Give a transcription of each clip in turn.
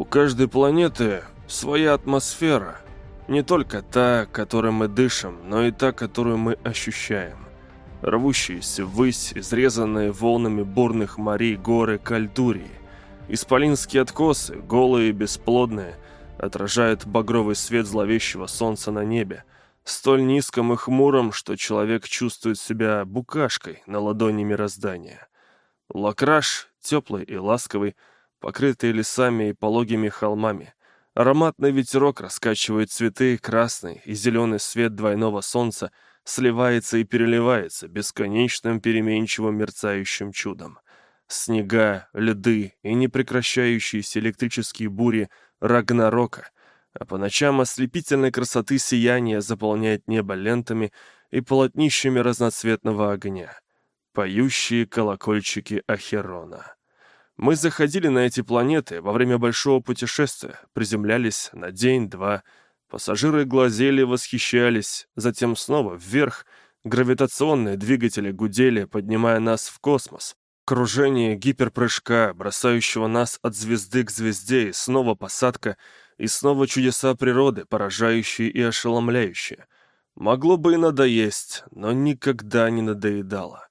У каждой планеты своя атмосфера. Не только та, которой мы дышим, но и та, которую мы ощущаем. Рвущиеся ввысь, изрезанные волнами бурных морей горы Кальдурии. Исполинские откосы, голые и бесплодные, отражают багровый свет зловещего солнца на небе, столь низком и хмуром, что человек чувствует себя букашкой на ладони мироздания. Лакраш, теплый и ласковый, покрытый лесами и пологими холмами. Ароматный ветерок раскачивает цветы, красный и зеленый свет двойного солнца сливается и переливается бесконечным переменчивым мерцающим чудом. Снега, льды и непрекращающиеся электрические бури Рагнарока, а по ночам ослепительной красоты сияние заполняет небо лентами и полотнищами разноцветного огня. Поющие колокольчики Ахерона. Мы заходили на эти планеты во время большого путешествия, приземлялись на день-два. Пассажиры глазели, восхищались, затем снова вверх. Гравитационные двигатели гудели, поднимая нас в космос. Кружение гиперпрыжка, бросающего нас от звезды к звезде, и снова посадка, и снова чудеса природы, поражающие и ошеломляющие. Могло бы и надоесть, но никогда не надоедало.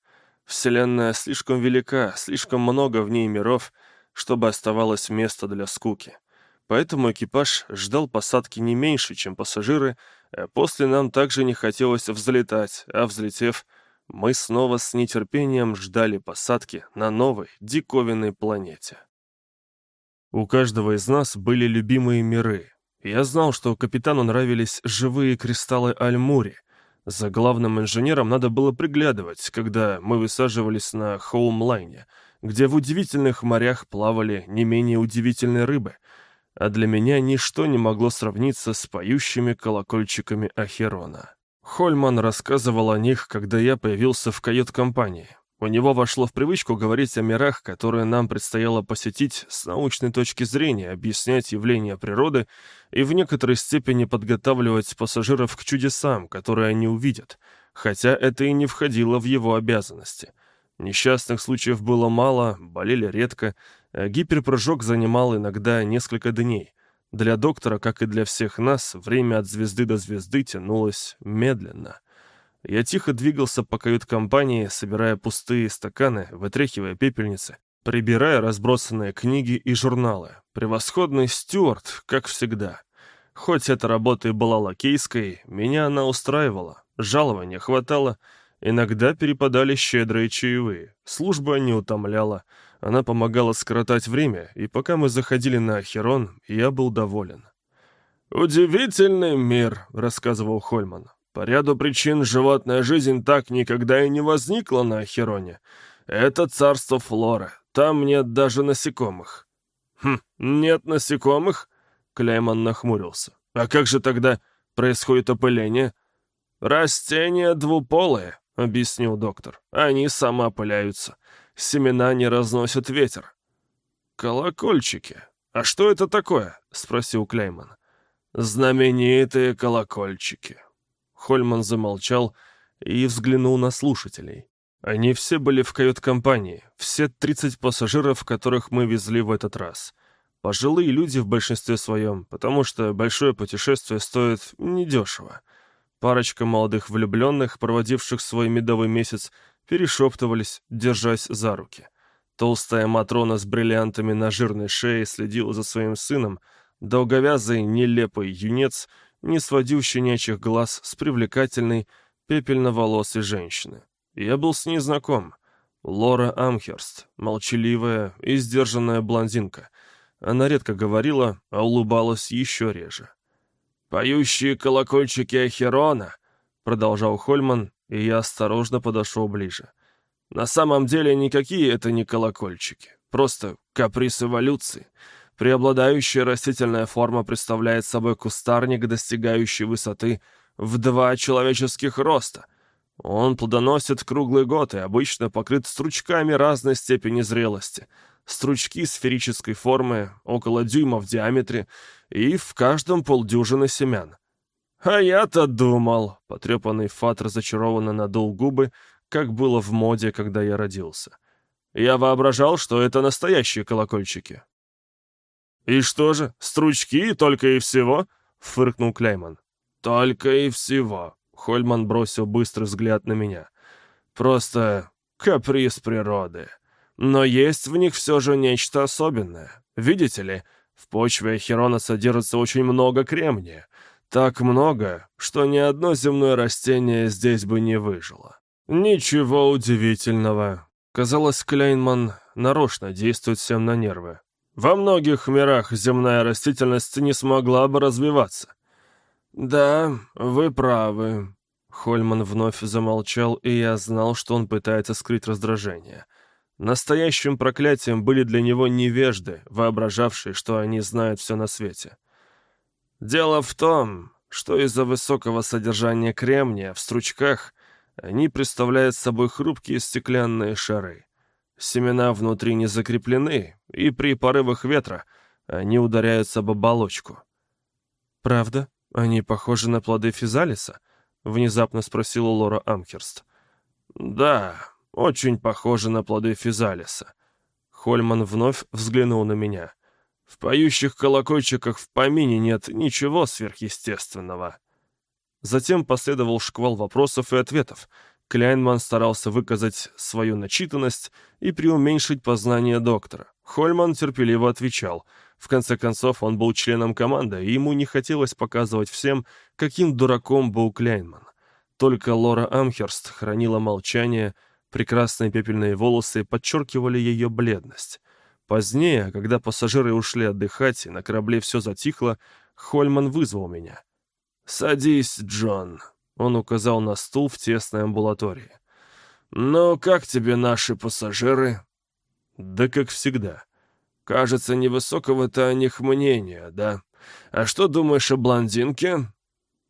Вселенная слишком велика, слишком много в ней миров, чтобы оставалось место для скуки. Поэтому экипаж ждал посадки не меньше, чем пассажиры, а после нам также не хотелось взлетать, а взлетев, мы снова с нетерпением ждали посадки на новой, диковинной планете. У каждого из нас были любимые миры. Я знал, что капитану нравились живые кристаллы Альмури — за главным инженером надо было приглядывать, когда мы высаживались на Хоумлайне, где в удивительных морях плавали не менее удивительные рыбы, а для меня ничто не могло сравниться с поющими колокольчиками Ахерона. Хольман рассказывал о них, когда я появился в кают-компании. У него вошло в привычку говорить о мирах, которые нам предстояло посетить с научной точки зрения, объяснять явления природы и в некоторой степени подготавливать пассажиров к чудесам, которые они увидят, хотя это и не входило в его обязанности. Несчастных случаев было мало, болели редко, а гиперпрыжок занимал иногда несколько дней. Для доктора, как и для всех нас, время от звезды до звезды тянулось медленно — я тихо двигался по кают-компании, собирая пустые стаканы, вытряхивая пепельницы, прибирая разбросанные книги и журналы. Превосходный стюарт, как всегда. Хоть эта работа и была лакейской, меня она устраивала. Жалования хватало, иногда перепадали щедрые чаевые. Служба не утомляла, она помогала скоротать время, и пока мы заходили на Ахерон, я был доволен. «Удивительный мир», — рассказывал Хольман. По ряду причин животная жизнь так никогда и не возникла на Ахероне. Это царство флоры. Там нет даже насекомых. Хм, нет насекомых? Клейман нахмурился. А как же тогда происходит опыление? Растения двуполые, объяснил доктор. Они самоопыляются. Семена не разносят ветер. Колокольчики. А что это такое? Спросил Клейман. Знаменитые колокольчики. Хольман замолчал и взглянул на слушателей. Они все были в кают-компании, все 30 пассажиров, которых мы везли в этот раз. Пожилые люди в большинстве своем, потому что большое путешествие стоит недешево. Парочка молодых влюбленных, проводивших свой медовый месяц, перешептывались, держась за руки. Толстая Матрона с бриллиантами на жирной шее следила за своим сыном, долговязый, нелепый юнец — не сводил щенячьих глаз с привлекательной, пепельноволосой женщины. Я был с ней знаком. Лора Амхерст, молчаливая и сдержанная блондинка. Она редко говорила, а улыбалась еще реже. «Поющие колокольчики Ахерона», — продолжал Хольман, и я осторожно подошел ближе. «На самом деле никакие это не колокольчики, просто каприз эволюции». Преобладающая растительная форма представляет собой кустарник, достигающий высоты в два человеческих роста. Он плодоносит круглый год и обычно покрыт стручками разной степени зрелости. Стручки сферической формы, около дюйма в диаметре, и в каждом полдюжины семян. «А я-то думал!» — потрепанный фат разочарованно надул губы, как было в моде, когда я родился. «Я воображал, что это настоящие колокольчики. «И что же, стручки только и всего?» — фыркнул Клейман. «Только и всего», — Хольман бросил быстрый взгляд на меня. «Просто каприз природы. Но есть в них все же нечто особенное. Видите ли, в почве Херона содержится очень много кремния. Так много, что ни одно земное растение здесь бы не выжило. Ничего удивительного. Казалось, Клейнман нарочно действует всем на нервы. Во многих мирах земная растительность не смогла бы развиваться. «Да, вы правы». Хольман вновь замолчал, и я знал, что он пытается скрыть раздражение. Настоящим проклятием были для него невежды, воображавшие, что они знают все на свете. Дело в том, что из-за высокого содержания кремния в стручках они представляют собой хрупкие стеклянные шары. Семена внутри не закреплены, и при порывах ветра они ударяются об оболочку. «Правда? Они похожи на плоды физалиса?» — внезапно спросила Лора Амхерст. «Да, очень похожи на плоды физалиса». Хольман вновь взглянул на меня. В поющих колокольчиках в помине нет ничего сверхъестественного. Затем последовал шквал вопросов и ответов. Кляйнман старался выказать свою начитанность и преуменьшить познание доктора. Хольман терпеливо отвечал. В конце концов, он был членом команды, и ему не хотелось показывать всем, каким дураком был Кляйнман. Только Лора Амхерст хранила молчание, прекрасные пепельные волосы подчеркивали ее бледность. Позднее, когда пассажиры ушли отдыхать и на корабле все затихло, Хольман вызвал меня. «Садись, Джон», — он указал на стул в тесной амбулатории. «Ну, как тебе наши пассажиры?» «Да как всегда. Кажется, невысокого-то о них мнения, да? А что думаешь о блондинке?»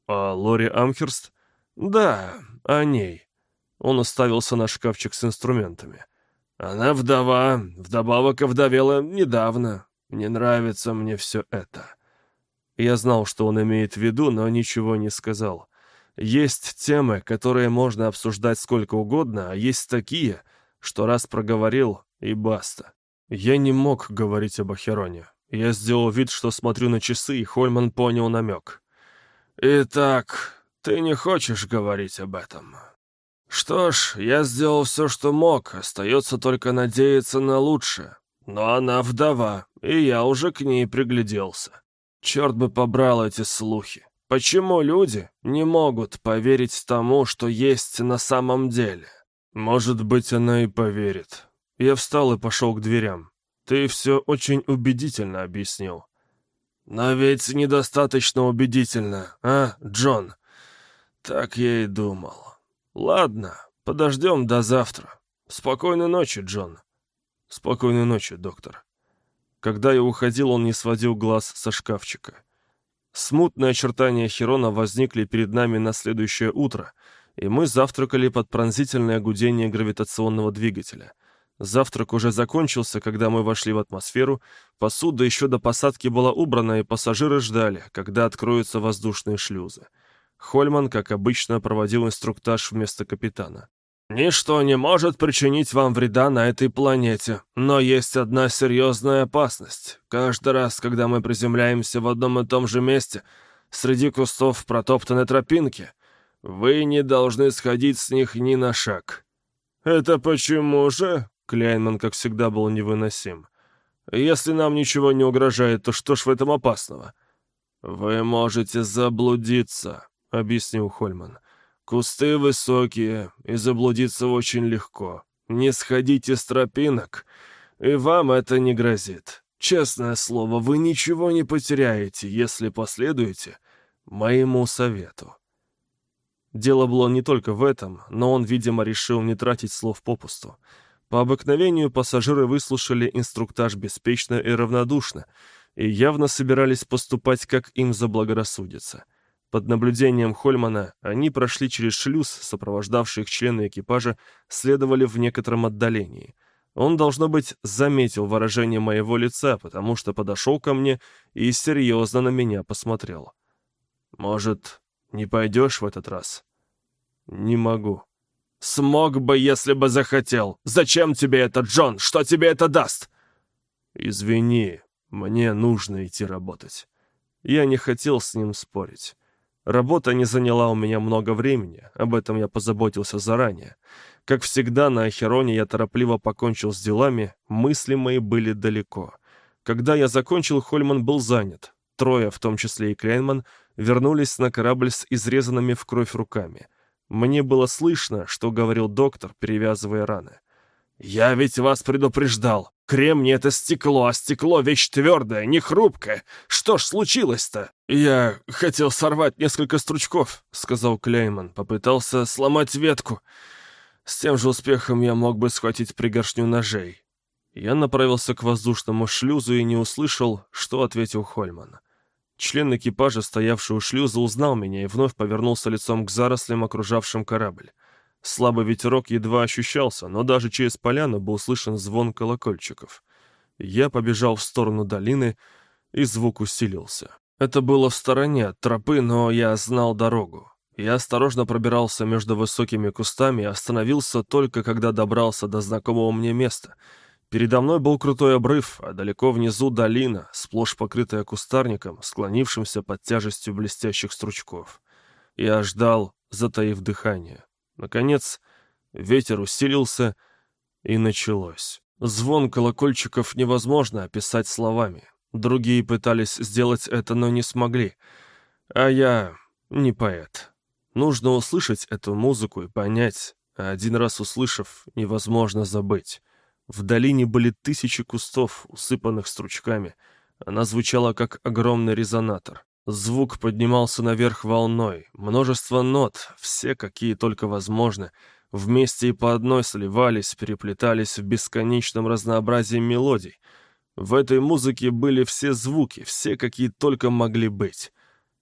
«О Лори Амхерст?» «Да, о ней». Он уставился на шкафчик с инструментами. Она вдова, вдобавок овдовела недавно. Не нравится мне все это. Я знал, что он имеет в виду, но ничего не сказал. Есть темы, которые можно обсуждать сколько угодно, а есть такие, что раз проговорил, и баста. Я не мог говорить об Ахероне. Я сделал вид, что смотрю на часы, и Хольман понял намек. «Итак, ты не хочешь говорить об этом?» Что ж, я сделал все, что мог, остается только надеяться на лучшее. Но она вдова, и я уже к ней пригляделся. Черт бы побрал эти слухи. Почему люди не могут поверить тому, что есть на самом деле? Может быть, она и поверит. Я встал и пошел к дверям. Ты все очень убедительно объяснил. Но ведь недостаточно убедительно, а, Джон? Так я и думал. «Ладно, подождем до завтра. Спокойной ночи, Джон». «Спокойной ночи, доктор». Когда я уходил, он не сводил глаз со шкафчика. Смутные очертания Херона возникли перед нами на следующее утро, и мы завтракали под пронзительное гудение гравитационного двигателя. Завтрак уже закончился, когда мы вошли в атмосферу, посуда еще до посадки была убрана, и пассажиры ждали, когда откроются воздушные шлюзы. Хольман, как обычно, проводил инструктаж вместо капитана. «Ничто не может причинить вам вреда на этой планете, но есть одна серьезная опасность. Каждый раз, когда мы приземляемся в одном и том же месте, среди кустов протоптаны тропинки, вы не должны сходить с них ни на шаг». «Это почему же?» Кляйнман, как всегда, был невыносим. «Если нам ничего не угрожает, то что ж в этом опасного?» «Вы можете заблудиться», — объяснил Хольман. «Кусты высокие, и заблудиться очень легко. Не сходите с тропинок, и вам это не грозит. Честное слово, вы ничего не потеряете, если последуете моему совету». Дело было не только в этом, но он, видимо, решил не тратить слов попусту. По обыкновению пассажиры выслушали инструктаж беспечно и равнодушно, и явно собирались поступать, как им заблагорассудится. Под наблюдением Хольмана они прошли через шлюз, сопровождавшие их члены экипажа следовали в некотором отдалении. Он, должно быть, заметил выражение моего лица, потому что подошел ко мне и серьезно на меня посмотрел. «Может, не пойдешь в этот раз?» «Не могу». «Смог бы, если бы захотел. Зачем тебе это, Джон? Что тебе это даст?» «Извини, Мне нужно идти работать. Я не хотел с ним спорить. Работа не заняла у меня много времени, об этом я позаботился заранее. Как всегда, на Ахероне я торопливо покончил с делами, мысли мои были далеко. Когда я закончил, Хольман был занят. Трое, в том числе и Клейнман, вернулись на корабль с изрезанными в кровь руками. Мне было слышно, что говорил доктор, перевязывая раны. «Я ведь вас предупреждал. Кремний — это стекло, а стекло — вещь твердая, не хрупкая. Что ж случилось-то?» «Я хотел сорвать несколько стручков», — сказал Клейман. Попытался сломать ветку. С тем же успехом я мог бы схватить пригоршню ножей. Я направился к воздушному шлюзу и не услышал, что ответил Хольман. Член экипажа, стоявший у шлюза, узнал меня и вновь повернулся лицом к зарослям, окружавшим корабль. Слабый ветерок едва ощущался, но даже через поляну был слышен звон колокольчиков. Я побежал в сторону долины, и звук усилился. Это было в стороне от тропы, но я знал дорогу. Я осторожно пробирался между высокими кустами и остановился только когда добрался до знакомого мне места. Передо мной был крутой обрыв, а далеко внизу долина, сплошь покрытая кустарником, склонившимся под тяжестью блестящих стручков. Я ждал, затаив дыхание. Наконец, ветер усилился, и началось. Звон колокольчиков невозможно описать словами. Другие пытались сделать это, но не смогли. А я не поэт. Нужно услышать эту музыку и понять, один раз услышав, невозможно забыть. В долине были тысячи кустов, усыпанных стручками. Она звучала как огромный резонатор. Звук поднимался наверх волной. Множество нот, все какие только возможны, вместе и по одной сливались, переплетались в бесконечном разнообразии мелодий. В этой музыке были все звуки, все какие только могли быть.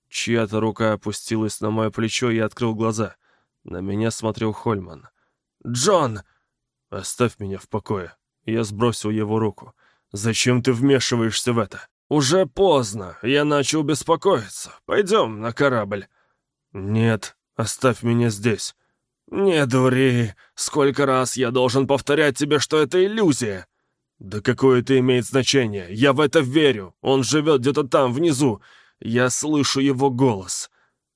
Чья-то рука опустилась на мое плечо, и открыл глаза. На меня смотрел Хольман. «Джон!» «Оставь меня в покое». Я сбросил его руку. «Зачем ты вмешиваешься в это?» «Уже поздно, я начал беспокоиться. Пойдем на корабль». «Нет, оставь меня здесь». «Не дури, сколько раз я должен повторять тебе, что это иллюзия?» «Да какое это имеет значение? Я в это верю. Он живет где-то там, внизу. Я слышу его голос».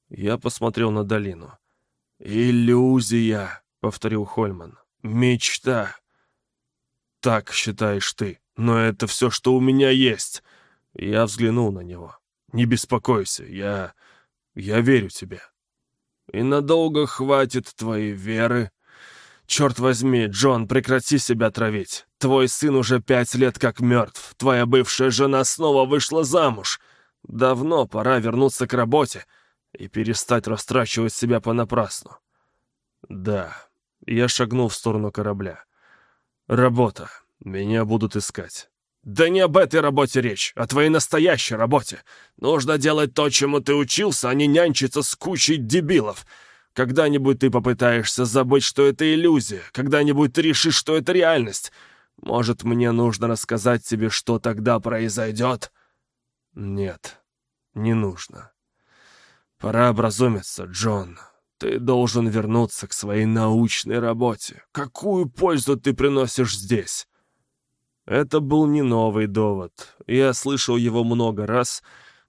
Я посмотрел на долину. «Иллюзия», — повторил Хольман. «Мечта». «Так считаешь ты, но это все, что у меня есть. Я взглянул на него. «Не беспокойся, я... я верю тебе». «И надолго хватит твоей веры?» «Черт возьми, Джон, прекрати себя травить. Твой сын уже пять лет как мертв. Твоя бывшая жена снова вышла замуж. Давно пора вернуться к работе и перестать растрачивать себя понапрасну». «Да». Я шагнул в сторону корабля. «Работа. Меня будут искать. «Да не об этой работе речь, а твоей настоящей работе. Нужно делать то, чему ты учился, а не нянчиться с кучей дебилов. Когда-нибудь ты попытаешься забыть, что это иллюзия. Когда-нибудь ты решишь, что это реальность. Может, мне нужно рассказать тебе, что тогда произойдет?» «Нет, не нужно. Пора образумиться, Джон. Ты должен вернуться к своей научной работе. Какую пользу ты приносишь здесь?» Это был не новый довод. Я слышал его много раз,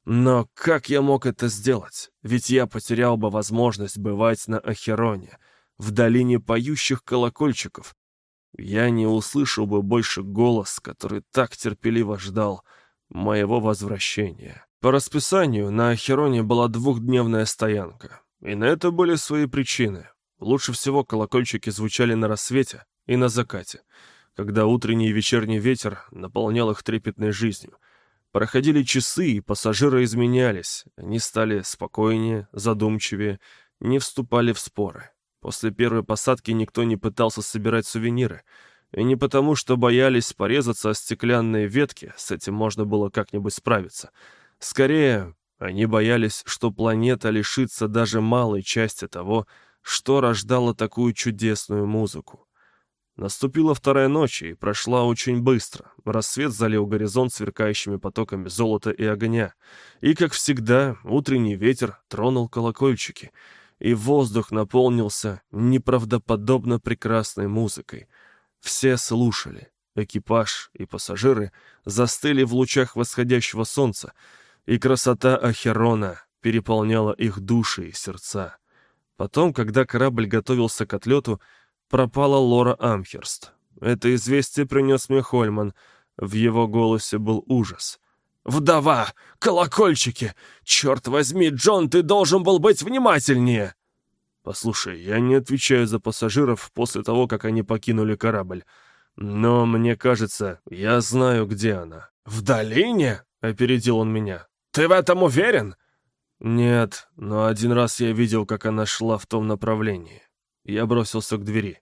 но как я мог это сделать? Ведь я потерял бы возможность бывать на Ахероне, в долине поющих колокольчиков. Я не услышал бы больше голос, который так терпеливо ждал моего возвращения. По расписанию на Ахероне была двухдневная стоянка, и на это были свои причины. Лучше всего колокольчики звучали на рассвете и на закате — когда утренний и вечерний ветер наполнял их трепетной жизнью. Проходили часы, и пассажиры изменялись. Они стали спокойнее, задумчивее, не вступали в споры. После первой посадки никто не пытался собирать сувениры. И не потому, что боялись порезаться о стеклянные ветки, с этим можно было как-нибудь справиться. Скорее, они боялись, что планета лишится даже малой части того, что рождало такую чудесную музыку. Наступила вторая ночь и прошла очень быстро. Рассвет залил горизонт сверкающими потоками золота и огня. И, как всегда, утренний ветер тронул колокольчики, и воздух наполнился неправдоподобно прекрасной музыкой. Все слушали, Экипаж и пассажиры застыли в лучах восходящего солнца, и красота Ахерона переполняла их души и сердца. Потом, когда корабль готовился к отлету, пропала Лора Амхерст. Это известие принес мне Хольман. В его голосе был ужас. «Вдова! Колокольчики! Черт возьми, Джон, ты должен был быть внимательнее!» «Послушай, я не отвечаю за пассажиров после того, как они покинули корабль. Но мне кажется, я знаю, где она». «В долине?» — опередил он меня. «Ты в этом уверен?» «Нет, но один раз я видел, как она шла в том направлении. Я бросился к двери.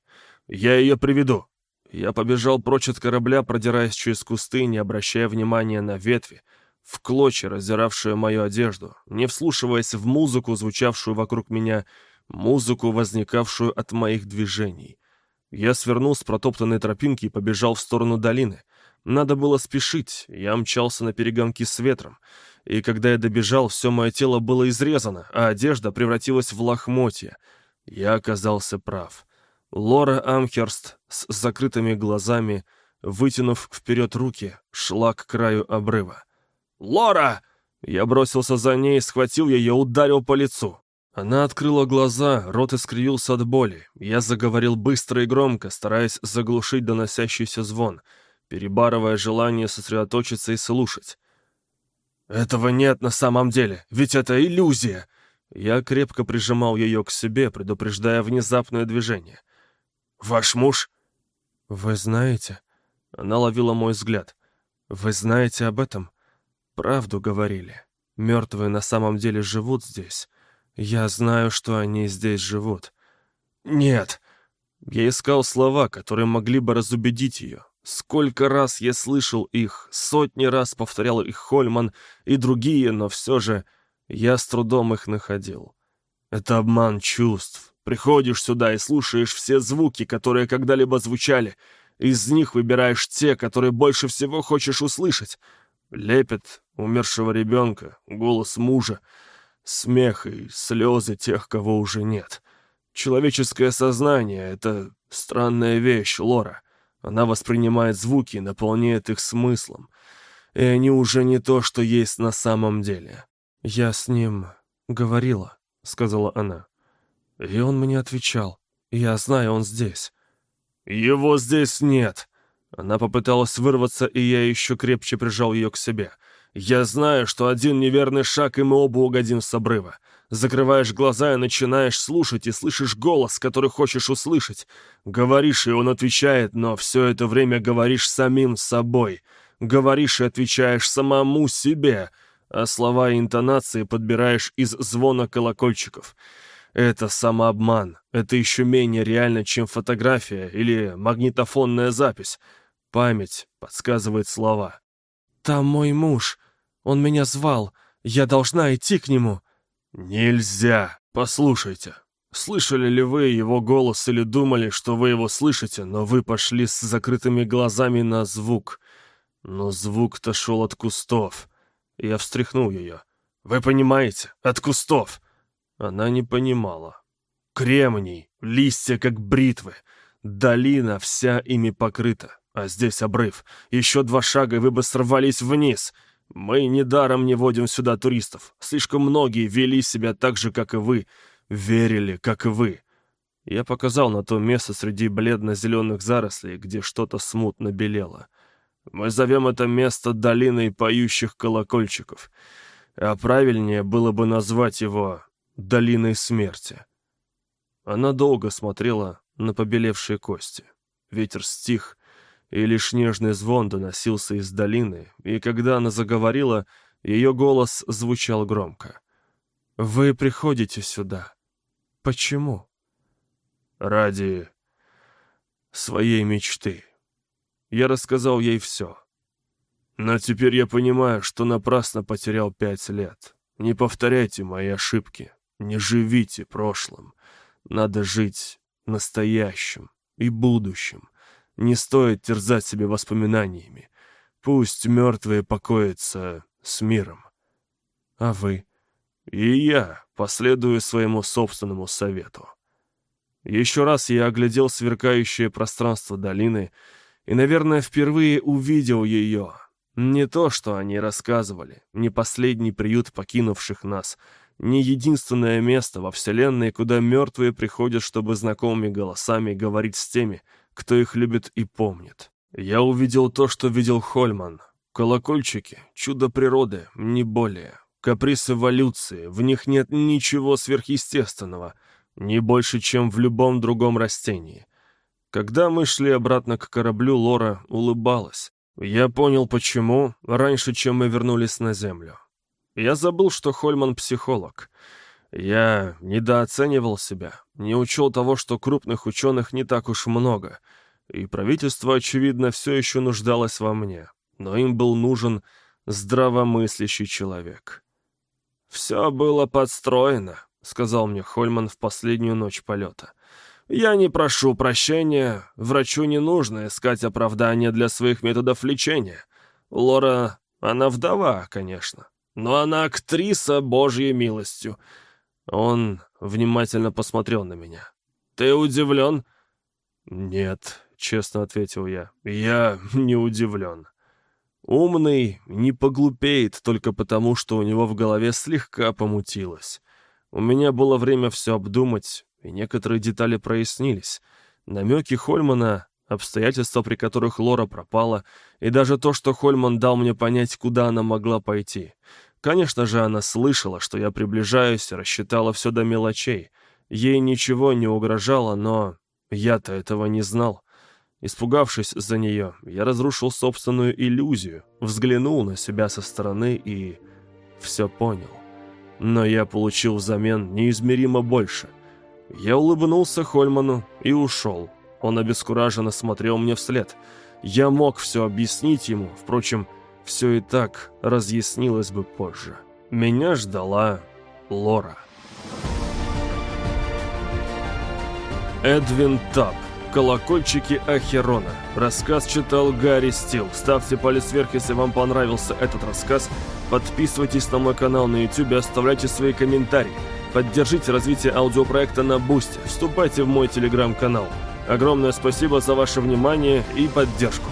Я ее приведу». Я побежал прочь от корабля, продираясь через кусты, не обращая внимания на ветви, в клочья, раздиравшие мою одежду, не вслушиваясь в музыку, звучавшую вокруг меня, музыку, возникавшую от моих движений. Я свернул с протоптанной тропинки и побежал в сторону долины. Надо было спешить, я мчался на перегонки с ветром, и когда я добежал, все мое тело было изрезано, а одежда превратилась в лохмотья. Я оказался прав. Лора Амхерст с закрытыми глазами, вытянув вперед руки, шла к краю обрыва. «Лора!» Я бросился за ней, схватил ее, ударил по лицу. Она открыла глаза, рот искривился от боли. Я заговорил быстро и громко, стараясь заглушить доносящийся звон, перебарывая желание сосредоточиться и слушать. «Этого нет на самом деле, ведь это иллюзия!» Я крепко прижимал ее к себе, предупреждая внезапное движение. «Ваш муж?» «Вы знаете?» Она ловила мой взгляд. «Вы знаете об этом?» «Правду говорили. Мертвые на самом деле живут здесь. Я знаю, что они здесь живут». «Нет!» Я искал слова, которые могли бы разубедить ее. Сколько раз я слышал их, сотни раз повторял их Хольман и другие, но все же я с трудом их находил. Это обман чувств, Приходишь сюда и слушаешь все звуки, которые когда-либо звучали. Из них выбираешь те, которые больше всего хочешь услышать. Лепет умершего ребенка, голос мужа, смех и слезы тех, кого уже нет. Человеческое сознание — это странная вещь, Лора. Она воспринимает звуки и наполняет их смыслом. И они уже не то, что есть на самом деле. «Я с ним говорила», — сказала она. И он мне отвечал. «Я знаю, он здесь». «Его здесь нет!» Она попыталась вырваться, и я еще крепче прижал ее к себе. «Я знаю, что один неверный шаг, и мы оба угодим с обрыва. Закрываешь глаза и начинаешь слушать, и слышишь голос, который хочешь услышать. Говоришь, и он отвечает, но все это время говоришь самим собой. Говоришь и отвечаешь самому себе, а слова и интонации подбираешь из звона колокольчиков». Это самообман. Это еще менее реально, чем фотография или магнитофонная запись. Память подсказывает слова. «Там мой муж. Он меня звал. Я должна идти к нему». «Нельзя. Послушайте. Слышали ли вы его голос или думали, что вы его слышите, но вы пошли с закрытыми глазами на звук? Но звук-то шел от кустов». Я встряхнул ее. «Вы понимаете? От кустов!» Она не понимала. Кремний, листья как бритвы. Долина вся ими покрыта. А здесь обрыв. Еще два шага, и вы бы сорвались вниз. Мы недаром не водим сюда туристов. Слишком многие вели себя так же, как и вы. Верили, как и вы. Я показал на то место среди бледно-зеленых зарослей, где что-то смутно белело. Мы зовем это место долиной поющих колокольчиков. А правильнее было бы назвать его долиной смерти. Она долго смотрела на побелевшие кости. Ветер стих, и лишь нежный звон доносился из долины, и когда она заговорила, ее голос звучал громко. «Вы приходите сюда. Почему?» «Ради своей мечты». Я рассказал ей все. Но теперь я понимаю, что напрасно потерял пять лет. Не повторяйте мои ошибки. Не живите прошлым. Надо жить настоящим и будущим. Не стоит терзать себя воспоминаниями. Пусть мертвые покоятся с миром. А вы? И я последую своему собственному совету. Еще раз я оглядел сверкающее пространство долины И, наверное, впервые увидел ее. Не то, что они рассказывали, не последний приют покинувших нас, не единственное место во Вселенной, куда мертвые приходят, чтобы знакомыми голосами говорить с теми, кто их любит и помнит. Я увидел то, что видел Хольман. Колокольчики, чудо природы, не более. Каприз эволюции, в них нет ничего сверхъестественного, не больше, чем в любом другом растении. Когда мы шли обратно к кораблю, Лора улыбалась. Я понял, почему, раньше, чем мы вернулись на Землю. Я забыл, что Хольман психолог. Я недооценивал себя, не учел того, что крупных ученых не так уж много, и правительство, очевидно, все еще нуждалось во мне, но им был нужен здравомыслящий человек. «Все было подстроено», — сказал мне Хольман в последнюю ночь полета. Я не прошу прощения, врачу не нужно искать оправдания для своих методов лечения. Лора, она вдова, конечно, но она актриса божьей милостью. Он внимательно посмотрел на меня. «Ты удивлен?» «Нет», — честно ответил я, — «я не удивлен». Умный не поглупеет только потому, что у него в голове слегка помутилось. У меня было время все обдумать, и некоторые детали прояснились. Намеки Хольмана, обстоятельства, при которых Лора пропала, и даже то, что Хольман дал мне понять, куда она могла пойти. Конечно же, она слышала, что я приближаюсь, рассчитала все до мелочей. Ей ничего не угрожало, но я-то этого не знал. Испугавшись за нее, я разрушил собственную иллюзию, взглянул на себя со стороны и все понял. Но я получил взамен неизмеримо больше — я улыбнулся Хольману и ушел. Он обескураженно смотрел мне вслед. Я мог все объяснить ему, впрочем, все и так разъяснилось бы позже. Меня ждала Лора. Эдвин Тап. Колокольчики Ахерона. Рассказ читал Гарри Стил. Ставьте палец вверх, если вам понравился этот рассказ. Подписывайтесь на мой канал на YouTube и оставляйте свои комментарии. Поддержите развитие аудиопроекта на Бусте. Вступайте в мой телеграм-канал. Огромное спасибо за ваше внимание и поддержку.